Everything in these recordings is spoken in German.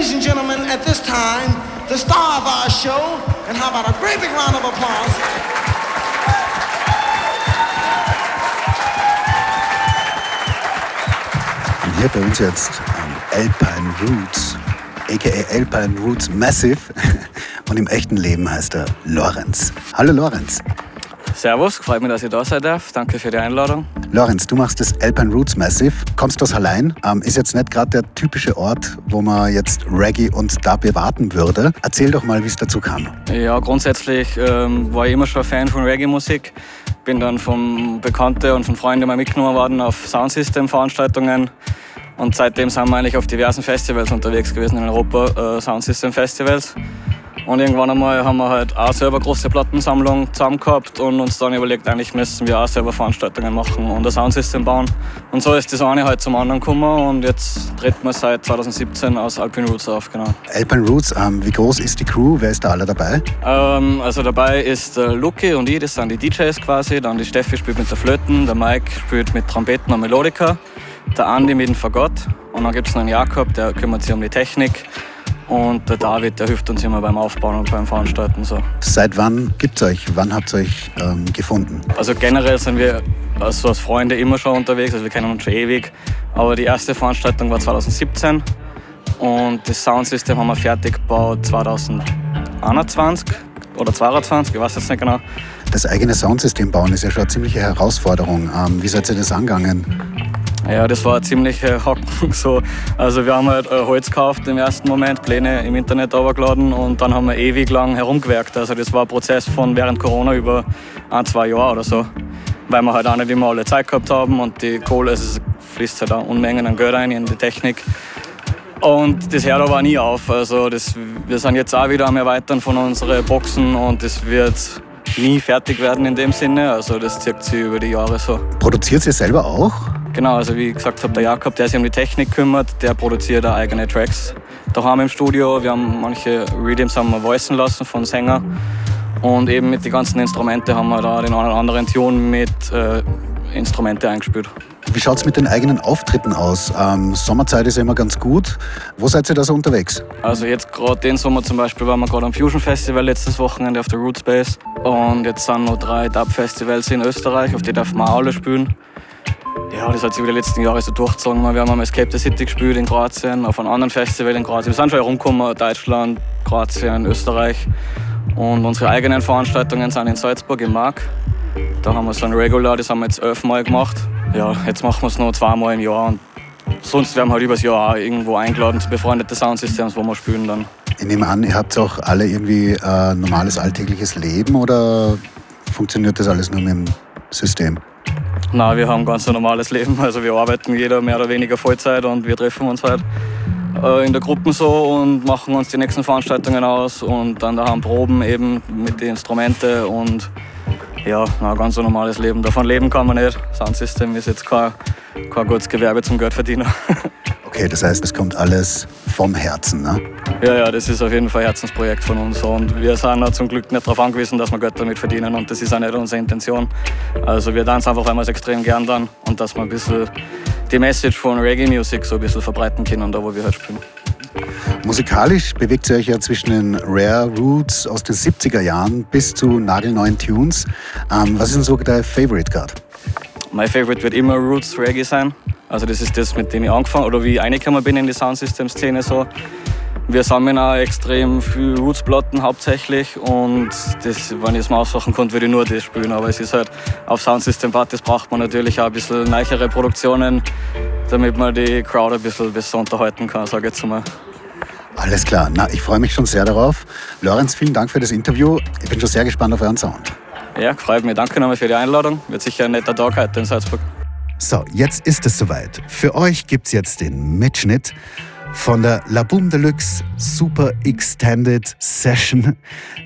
ladies and gentlemen, at this time, the star of our show, and how about a great big round of applause? Und hier bei uns jetzt ähm, Alpine Roots, aka Alpine Roots Massive. Und im echten Leben heißt er Lorenz. Hallo Lorenz. Servus, freut mich, dass ich da sein darf. Danke für die Einladung. Lorenz, du machst das Alpine Roots Massive, kommst aus Hallein, ähm, ist jetzt nicht gerade der typische Ort, wo man jetzt Reggae und Dub erwarten würde. Erzähl doch mal, wie es dazu kam. Ja, grundsätzlich ähm, war ich immer schon Fan von Reggae-Musik. Bin dann von Bekannten und von Freunden mal mitgenommen worden auf Soundsystem-Veranstaltungen. Und seitdem sind wir eigentlich auf diversen Festivals unterwegs gewesen in Europa, äh, Soundsystem-Festivals. Und irgendwann einmal haben wir halt auch selber eine große Plattensammlung zusammen gehabt und uns dann überlegt, eigentlich müssen wir auch selber Veranstaltungen machen und ein Soundsystem bauen. Und so ist das eine halt zum anderen gekommen und jetzt treten wir seit 2017 aus Alpine Roots auf, genau. Alpine Roots, ähm, wie groß ist die Crew? Wer ist da alle dabei? Ähm, also dabei ist der Luki und ich, das sind die DJs quasi. Dann die Steffi spielt mit der Flöten, der Mike spielt mit Trompeten und Melodika, der Andi mit dem Fagott und dann gibt es noch einen Jakob, der kümmert sich um die Technik. Und der David, der hilft uns immer beim Aufbauen und beim Veranstalten. So. Seit wann gibt es euch? Wann habt ihr euch ähm, gefunden? Also generell sind wir also als Freunde immer schon unterwegs, also wir kennen uns schon ewig. Aber die erste Veranstaltung war 2017 und das Soundsystem haben wir fertig gebaut 2021 oder 2022, ich weiß jetzt nicht genau. Das eigene Soundsystem bauen ist ja schon eine ziemliche Herausforderung. Ähm, wie seid ihr das angegangen? Ja, das war ziemlich äh, Hocken. So. Also wir haben halt äh, Holz gekauft im ersten Moment, Pläne im Internet runtergeladen und dann haben wir ewig lang herumgewerkt. Also das war ein Prozess von während Corona über ein, zwei Jahre oder so. Weil wir halt auch nicht immer alle Zeit gehabt haben und die Kohle, also fließt halt auch Unmengen an Geld rein in die Technik. Und das hört aber nie auf. Also das, wir sind jetzt auch wieder am Erweitern von unseren Boxen und das wird nie fertig werden in dem Sinne. Also das zieht sich über die Jahre so. Produziert ihr selber auch? Genau, also wie gesagt habe, der Jakob, der sich um die Technik kümmert, der produziert auch eigene Tracks daheim im Studio. Wir haben manche Redeems haben wir voicen lassen von Sänger. Und eben mit den ganzen Instrumenten haben wir da den einen oder anderen Tune mit äh, Instrumente eingespielt. Wie schaut es mit den eigenen Auftritten aus? Ähm, Sommerzeit ist ja immer ganz gut. Wo seid ihr da so unterwegs? Also jetzt gerade den Sommer zum Beispiel waren wir gerade am Fusion Festival letztes Wochenende auf der Root Space. Und jetzt sind noch drei Dub-Festivals in Österreich, auf die darf man auch alle spielen. Ja, das hat sich über die letzten Jahre so durchgezogen. Wir haben am Escape the City gespielt in Kroatien, auf einem anderen Festival in Kroatien. Wir sind schon herumgekommen, Deutschland, Kroatien, Österreich. Und unsere eigenen Veranstaltungen sind in Salzburg im Mark. Da haben wir so ein Regular, das haben wir jetzt elfmal gemacht. Ja, jetzt machen wir es noch zweimal im Jahr. Und sonst werden wir halt übers Jahr auch irgendwo eingeladen zu befreundeten Soundsystems, wo wir spielen dann. Ich nehme an, ihr habt auch alle irgendwie äh, normales alltägliches Leben oder funktioniert das alles nur mit dem System? Nein, wir haben ganz ein normales Leben. Also wir arbeiten jeder mehr oder weniger Vollzeit und wir treffen uns halt äh, in der Gruppe so und machen uns die nächsten Veranstaltungen aus und dann daheim proben eben mit den Instrumenten und ja, ein ganz normales Leben. Davon leben kann man nicht. Soundsystem ist jetzt kein, kein gutes Gewerbe zum Geldverdienen. Okay, das heißt, es kommt alles vom Herzen, ne? Ja, ja, das ist auf jeden Fall ein Herzensprojekt von uns und wir sind auch zum Glück nicht darauf angewiesen, dass wir Geld damit verdienen und das ist auch nicht unsere Intention. Also wir tanzen einfach, weil wir es extrem gern dann und dass wir ein bisschen die Message von Reggae Music so ein bisschen verbreiten können, da wo wir halt spielen. Musikalisch bewegt ihr euch ja zwischen den Rare Roots aus den 70er Jahren bis zu nagelneuen Tunes. Ähm, was ist denn so dein Favorite gerade? Mein Favorite wird immer Roots Reggae sein. Also das ist das, mit dem ich angefangen oder wie ich reingekommen bin in die Soundsystem-Szene so. Wir sammeln auch extrem viel Roots-Platten hauptsächlich und das, wenn ich es mal aussuchen könnte, würde ich nur das spielen. Aber es ist halt, auf Soundsystem-Partys braucht man natürlich auch ein bisschen neichere Produktionen, damit man die Crowd ein bisschen besser unterhalten kann, sage ich jetzt mal. Alles klar, na, ich freue mich schon sehr darauf. Lorenz, vielen Dank für das Interview. Ich bin schon sehr gespannt auf euren Sound. Ja, freut mich. Danke nochmal für die Einladung. Wird sicher ein netter Tag heute in Salzburg. So, jetzt ist es soweit. Für euch gibt es jetzt den Mitschnitt von der La Boom Deluxe Super Extended Session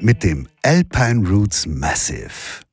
mit dem Alpine Roots Massive.